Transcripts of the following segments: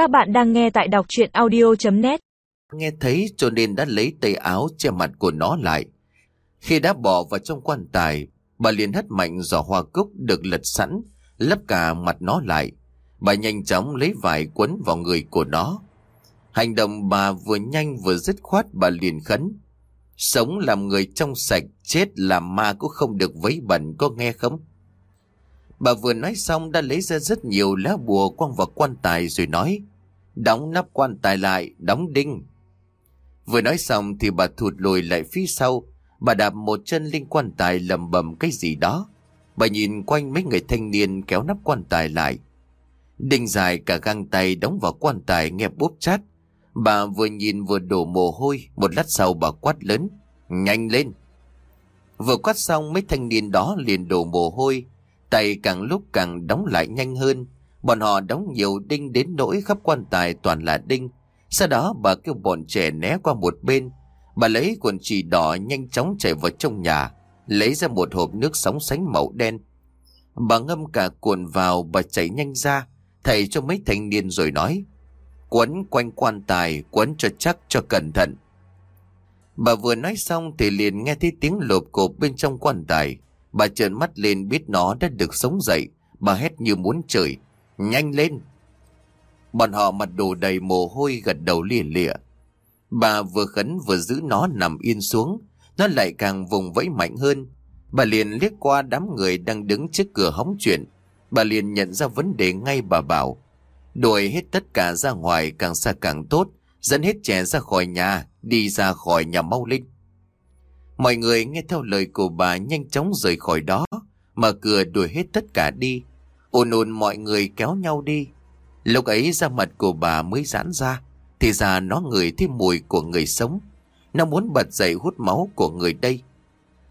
Các bạn đang nghe tại đọc chuyện audio.net Nghe thấy cho nên đã lấy tay áo che mặt của nó lại. Khi đã bỏ vào trong quan tài, bà liền hất mạnh giỏ hoa cúc được lật sẵn, lấp cả mặt nó lại. Bà nhanh chóng lấy vải quấn vào người của nó. Hành động bà vừa nhanh vừa dứt khoát bà liền khấn. Sống làm người trong sạch, chết làm ma cũng không được vấy bẩn có nghe không? Bà vừa nói xong đã lấy ra rất nhiều lá bùa quăng vào quan tài rồi nói Đóng nắp quan tài lại, đóng đinh. Vừa nói xong thì bà thụt lùi lại phía sau. Bà đạp một chân lên quan tài lầm bầm cái gì đó. Bà nhìn quanh mấy người thanh niên kéo nắp quan tài lại. Đinh dài cả găng tay đóng vào quan tài nghe bốp chát. Bà vừa nhìn vừa đổ mồ hôi, một lát sau bà quát lớn. Nhanh lên! Vừa quát xong mấy thanh niên đó liền đổ mồ hôi, tay càng lúc càng đóng lại nhanh hơn. Bọn họ đóng nhiều đinh đến nỗi khắp quan tài toàn là đinh. Sau đó bà kêu bọn trẻ né qua một bên. Bà lấy cuộn chỉ đỏ nhanh chóng chạy vào trong nhà, lấy ra một hộp nước sóng sánh màu đen. Bà ngâm cả cuộn vào, bà chạy nhanh ra, thầy cho mấy thanh niên rồi nói. Quấn quanh quan tài, quấn cho chắc cho cẩn thận. Bà vừa nói xong thì liền nghe thấy tiếng lộp cộp bên trong quan tài. Bà trợn mắt lên biết nó đã được sống dậy. Bà hét như muốn chửi. Nhanh lên! Bọn họ mặt đồ đầy mồ hôi gật đầu lìa lịa. Bà vừa khấn vừa giữ nó nằm yên xuống. Nó lại càng vùng vẫy mạnh hơn. Bà liền liếc qua đám người đang đứng trước cửa hóng chuyện. Bà liền nhận ra vấn đề ngay bà bảo. Đuổi hết tất cả ra ngoài càng xa càng tốt. Dẫn hết trẻ ra khỏi nhà, đi ra khỏi nhà mau linh. Mọi người nghe theo lời của bà nhanh chóng rời khỏi đó, mở cửa đuổi hết tất cả đi ồn ồn mọi người kéo nhau đi. Lúc ấy da mặt của bà mới giãn ra, thì ra nó ngửi thấy mùi của người sống. Nó muốn bật dậy hút máu của người đây.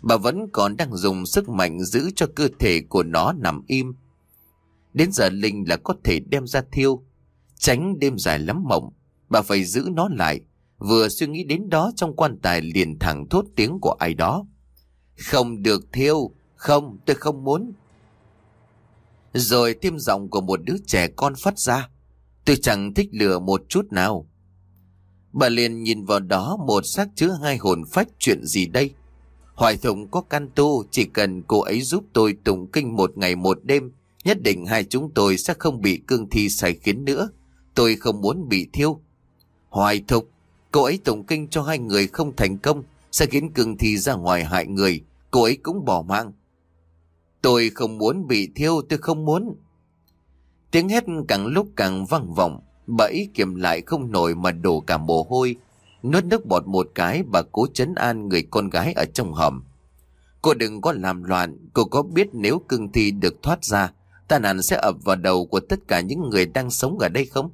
Bà vẫn còn đang dùng sức mạnh giữ cho cơ thể của nó nằm im. Đến giờ Linh là có thể đem ra thiêu. Tránh đêm dài lắm mộng, bà phải giữ nó lại Vừa suy nghĩ đến đó trong quan tài liền thẳng thốt tiếng của ai đó. Không được thiêu, không, tôi không muốn. Rồi thêm giọng của một đứa trẻ con phát ra. Tôi chẳng thích lừa một chút nào. Bà liền nhìn vào đó một xác chứa hai hồn phách chuyện gì đây? Hoài Thụng có căn tu, chỉ cần cô ấy giúp tôi tụng kinh một ngày một đêm, nhất định hai chúng tôi sẽ không bị cương thi sai khiến nữa. Tôi không muốn bị thiêu. Hoài Thục, Cô ấy tụng kinh cho hai người không thành công Sẽ khiến cương thi ra ngoài hại người Cô ấy cũng bỏ mạng Tôi không muốn bị thiêu, tôi không muốn Tiếng hét càng lúc càng vang vọng Bà ấy kiềm lại không nổi mà đổ cả mồ hôi, Nuốt nước bọt một cái bà cố chấn an người con gái ở trong hầm Cô đừng có làm loạn, Cô có biết nếu cương thi được thoát ra, Tai nạn sẽ ập vào đầu của tất cả những người đang sống ở đây không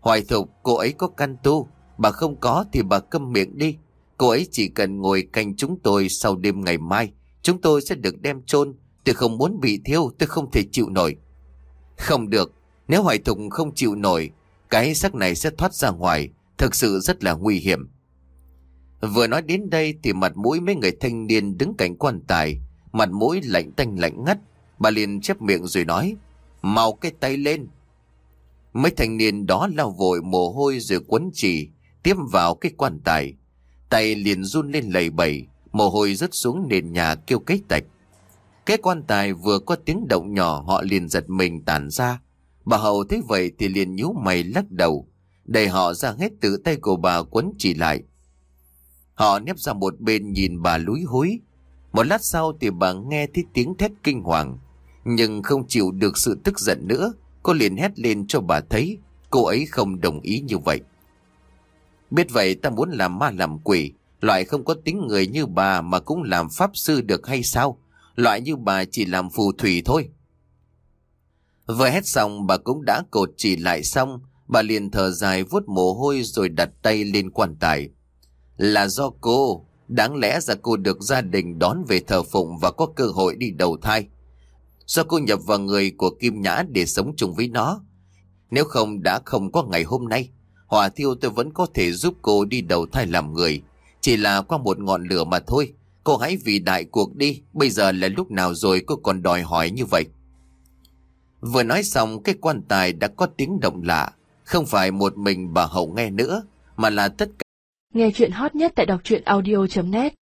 Hoài thục, cô ấy có căn tu, Bà không có thì bà câm miệng đi. Cô ấy chỉ cần ngồi canh chúng tôi sau đêm ngày mai. Chúng tôi sẽ được đem chôn Tôi không muốn bị thiêu, tôi không thể chịu nổi. Không được, nếu Hoài Thục không chịu nổi, cái xác này sẽ thoát ra ngoài, thực sự rất là nguy hiểm. Vừa nói đến đây thì mặt mũi mấy người thanh niên đứng cạnh quan tài, mặt mũi lạnh tanh lạnh ngắt, bà liền chép miệng rồi nói, mau cái tay lên. Mấy thanh niên đó lao vội mồ hôi rồi quấn chỉ, tiếp vào cái quan tài. Tay liền run lên lầy bầy, mồ hôi rớt xuống nền nhà kêu cách tạch. Cái quan tài vừa có tiếng động nhỏ họ liền giật mình tản ra. Bà Hậu thấy vậy thì liền nhíu mày lắc đầu, đẩy họ ra hết tự tay của bà quấn chỉ lại. Họ nép ra một bên nhìn bà lúi húi. Một lát sau thì bà nghe thấy tiếng thét kinh hoàng. Nhưng không chịu được sự tức giận nữa, cô liền hét lên cho bà thấy cô ấy không đồng ý như vậy. Biết vậy ta muốn làm ma làm quỷ, loại không có tính người như bà mà cũng làm pháp sư được hay sao? Loại như bà chỉ làm phù thủy thôi. Vừa hét xong bà cũng đã cột chỉ lại xong, bà liền thở dài vuốt mồ hôi rồi đặt tay lên quan tài. Là do cô, đáng lẽ ra cô được gia đình đón về thờ phụng và có cơ hội đi đầu thai. Do cô nhập vào người của Kim Nhã để sống chung với nó. Nếu không đã không có ngày hôm nay. Hỏa thiêu tôi vẫn có thể giúp cô đi đầu thai làm người. Chỉ là qua một ngọn lửa mà thôi. Cô hãy vì đại cuộc đi. Bây giờ là lúc nào rồi cô còn đòi hỏi như vậy. Vừa nói xong cái quan tài đã có tiếng động lạ. Không phải một mình bà Hậu nghe nữa, mà là tất cả. Nghe chuyện hot nhất tại đọc truyện audio.net